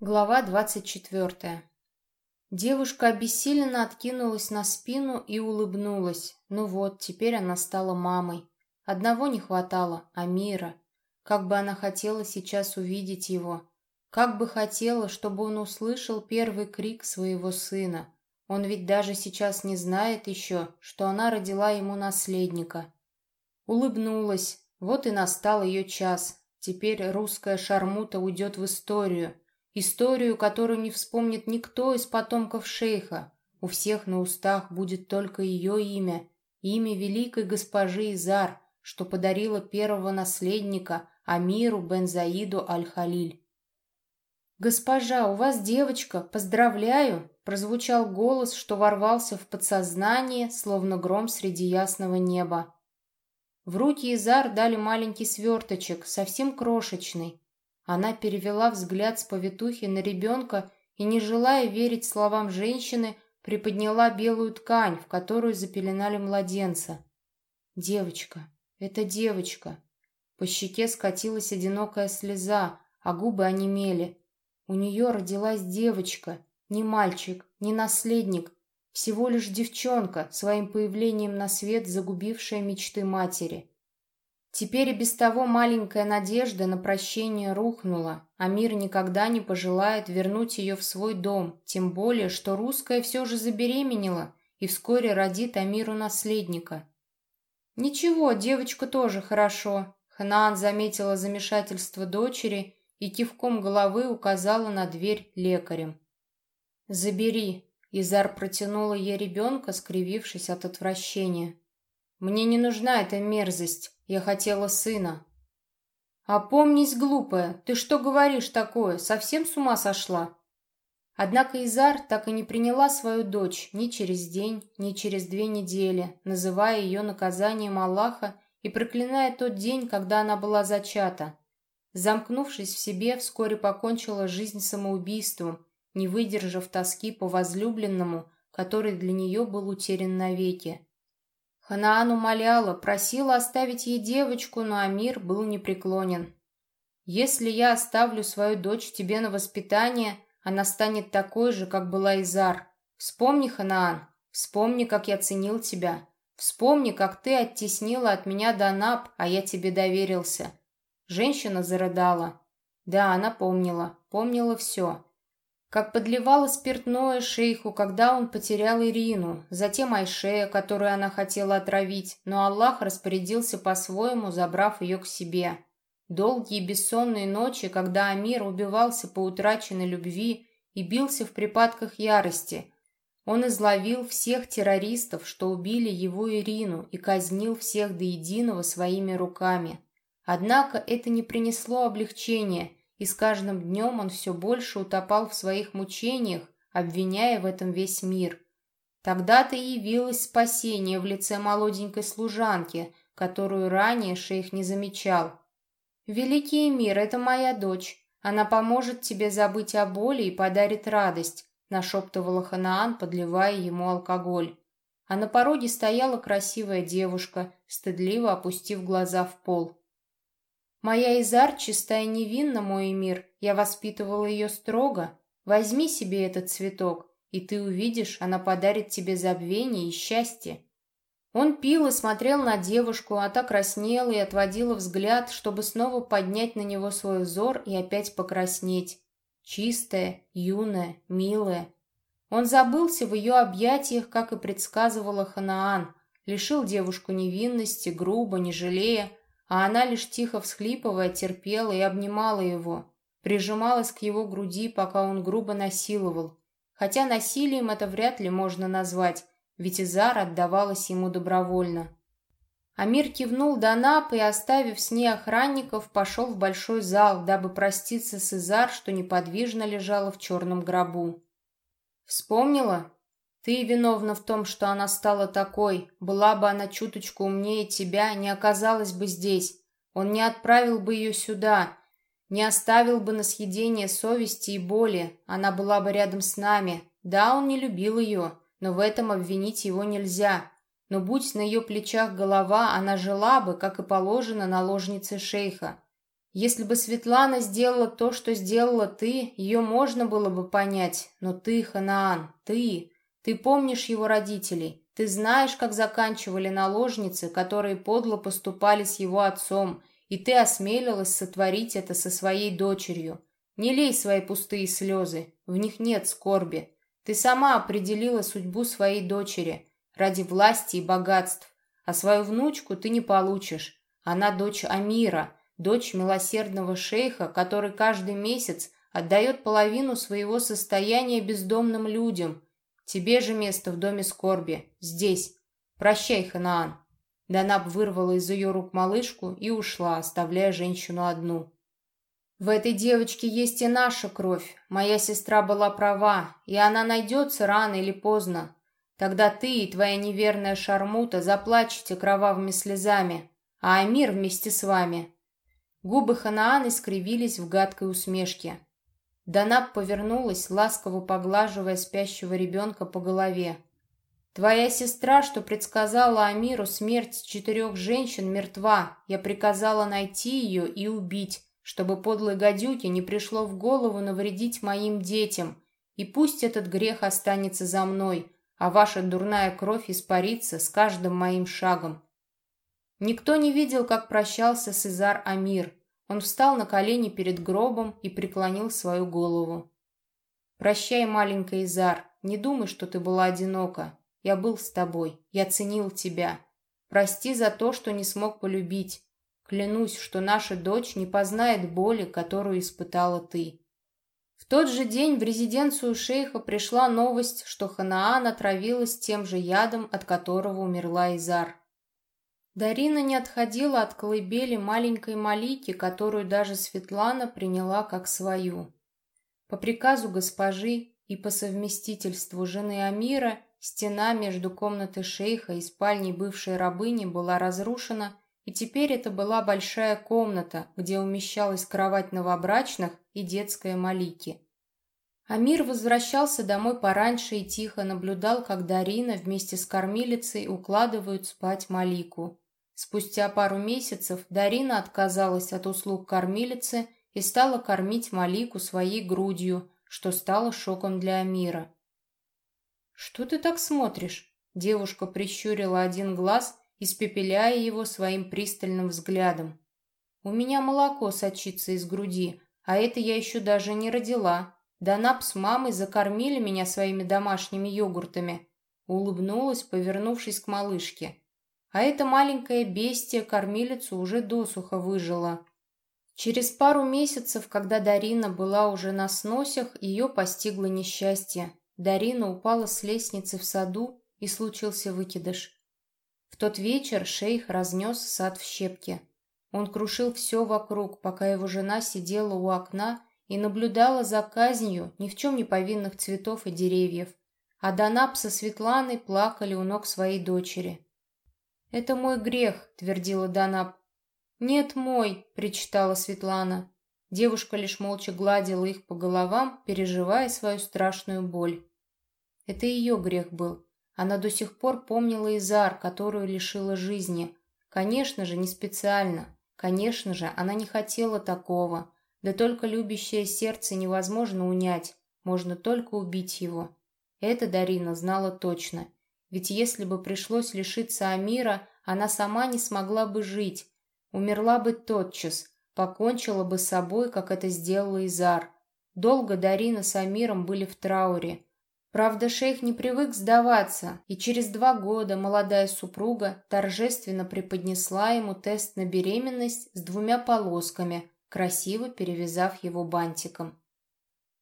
Глава двадцать четвертая. Девушка обессиленно откинулась на спину и улыбнулась. Ну вот, теперь она стала мамой. Одного не хватало, Амира. Как бы она хотела сейчас увидеть его. Как бы хотела, чтобы он услышал первый крик своего сына. Он ведь даже сейчас не знает еще, что она родила ему наследника. Улыбнулась. Вот и настал ее час. Теперь русская шармута уйдет в историю. Историю, которую не вспомнит никто из потомков шейха. У всех на устах будет только ее имя, имя великой госпожи Изар, что подарила первого наследника Амиру бен Заиду Аль-Халиль. «Госпожа, у вас девочка, поздравляю!» прозвучал голос, что ворвался в подсознание, словно гром среди ясного неба. В руки Изар дали маленький сверточек, совсем крошечный. Она перевела взгляд с повитухи на ребенка и, не желая верить словам женщины, приподняла белую ткань, в которую запеленали младенца. «Девочка, это девочка!» По щеке скатилась одинокая слеза, а губы онемели. У нее родилась девочка, не мальчик, не наследник, всего лишь девчонка, своим появлением на свет загубившая мечты матери. Теперь и без того маленькая надежда на прощение рухнула, а мир никогда не пожелает вернуть ее в свой дом, тем более, что русская все же забеременела и вскоре родит Амиру наследника. «Ничего, девочка тоже хорошо», — Ханаан заметила замешательство дочери и кивком головы указала на дверь лекарем. «Забери», — Изар протянула ей ребенка, скривившись от отвращения. «Мне не нужна эта мерзость. Я хотела сына. Опомнись, глупая, ты что говоришь такое? Совсем с ума сошла? Однако Изар так и не приняла свою дочь ни через день, ни через две недели, называя ее наказанием Аллаха и проклиная тот день, когда она была зачата. Замкнувшись в себе, вскоре покончила жизнь самоубийством, не выдержав тоски по возлюбленному, который для нее был утерян навеки. Ханаан умоляла, просила оставить ей девочку, но Амир был непреклонен. «Если я оставлю свою дочь тебе на воспитание, она станет такой же, как была Изар. Вспомни, Ханаан, вспомни, как я ценил тебя. Вспомни, как ты оттеснила от меня Данаб, а я тебе доверился». Женщина зарыдала. Да, она помнила, помнила все как подливала спиртное шейху, когда он потерял Ирину, затем Айшея, которую она хотела отравить, но Аллах распорядился по-своему, забрав ее к себе. Долгие бессонные ночи, когда Амир убивался по утраченной любви и бился в припадках ярости. Он изловил всех террористов, что убили его Ирину, и казнил всех до единого своими руками. Однако это не принесло облегчения – и с каждым днем он все больше утопал в своих мучениях, обвиняя в этом весь мир. Тогда-то и явилось спасение в лице молоденькой служанки, которую ранее шейх не замечал. «Великий мир, это моя дочь. Она поможет тебе забыть о боли и подарит радость», нашептывала Ханаан, подливая ему алкоголь. А на пороге стояла красивая девушка, стыдливо опустив глаза в пол. Моя Изар чистая невинна, мой мир, я воспитывала ее строго. Возьми себе этот цветок, и ты увидишь, она подарит тебе забвение и счастье. Он пил и смотрел на девушку, а та краснела и отводила взгляд, чтобы снова поднять на него свой взор и опять покраснеть. Чистая, юная, милая. Он забылся в ее объятиях, как и предсказывала Ханаан, лишил девушку невинности, грубо, не жалея, а она лишь тихо всхлипывая терпела и обнимала его, прижималась к его груди, пока он грубо насиловал. Хотя насилием это вряд ли можно назвать, ведь Изара отдавалась ему добровольно. Амир кивнул Данап и, оставив с ней охранников, пошел в большой зал, дабы проститься с Изар, что неподвижно лежала в черном гробу. «Вспомнила?» Ты виновна в том, что она стала такой. Была бы она чуточку умнее тебя, не оказалась бы здесь. Он не отправил бы ее сюда, не оставил бы на съедение совести и боли. Она была бы рядом с нами. Да, он не любил ее, но в этом обвинить его нельзя. Но будь на ее плечах голова, она жила бы, как и положено наложнице шейха. Если бы Светлана сделала то, что сделала ты, ее можно было бы понять. Но ты, Ханаан, ты... Ты помнишь его родителей. Ты знаешь, как заканчивали наложницы, которые подло поступали с его отцом, и ты осмелилась сотворить это со своей дочерью. Не лей свои пустые слезы, в них нет скорби. Ты сама определила судьбу своей дочери ради власти и богатств, а свою внучку ты не получишь. Она дочь Амира, дочь милосердного шейха, который каждый месяц отдает половину своего состояния бездомным людям. Тебе же место в доме скорби, здесь. Прощай, Ханаан. Данаб вырвала из ее рук малышку и ушла, оставляя женщину одну. В этой девочке есть и наша кровь. Моя сестра была права, и она найдется рано или поздно. Тогда ты и твоя неверная шармута заплачете кровавыми слезами, а Амир вместе с вами. Губы Ханаана искривились в гадкой усмешке. Данаб повернулась, ласково поглаживая спящего ребенка по голове. «Твоя сестра, что предсказала Амиру смерть четырех женщин, мертва. Я приказала найти ее и убить, чтобы подлой гадюке не пришло в голову навредить моим детям. И пусть этот грех останется за мной, а ваша дурная кровь испарится с каждым моим шагом». Никто не видел, как прощался с Изар Амир. Он встал на колени перед гробом и преклонил свою голову. «Прощай, маленькая Изар, не думай, что ты была одинока. Я был с тобой, я ценил тебя. Прости за то, что не смог полюбить. Клянусь, что наша дочь не познает боли, которую испытала ты». В тот же день в резиденцию шейха пришла новость, что Ханаан отравилась тем же ядом, от которого умерла Изар. Дарина не отходила от колыбели маленькой Малики, которую даже Светлана приняла как свою. По приказу госпожи и по совместительству жены Амира стена между комнатой шейха и спальней бывшей рабыни была разрушена, и теперь это была большая комната, где умещалась кровать новобрачных и детская Малики. Амир возвращался домой пораньше и тихо наблюдал, как Дарина вместе с кормилицей укладывают спать Малику. Спустя пару месяцев Дарина отказалась от услуг кормилицы и стала кормить Малику своей грудью, что стало шоком для Амира. «Что ты так смотришь?» Девушка прищурила один глаз, испепеляя его своим пристальным взглядом. «У меня молоко сочится из груди, а это я еще даже не родила. Данаб с мамой закормили меня своими домашними йогуртами». Улыбнулась, повернувшись к малышке. А эта маленькая бестия кормилицу уже досуха выжила. Через пару месяцев, когда Дарина была уже на сносях, ее постигло несчастье. Дарина упала с лестницы в саду, и случился выкидыш. В тот вечер шейх разнес сад в щепки. Он крушил все вокруг, пока его жена сидела у окна и наблюдала за казнью ни в чем не повинных цветов и деревьев. А Данаб со Светланой плакали у ног своей дочери. «Это мой грех», — твердила Данаб. «Нет, мой», — причитала Светлана. Девушка лишь молча гладила их по головам, переживая свою страшную боль. Это ее грех был. Она до сих пор помнила Изар, которую лишила жизни. Конечно же, не специально. Конечно же, она не хотела такого. Да только любящее сердце невозможно унять. Можно только убить его. Это Дарина знала точно. Ведь если бы пришлось лишиться Амира, она сама не смогла бы жить. Умерла бы тотчас, покончила бы с собой, как это сделала Изар. Долго Дарина с Амиром были в трауре. Правда, шейх не привык сдаваться, и через два года молодая супруга торжественно преподнесла ему тест на беременность с двумя полосками, красиво перевязав его бантиком.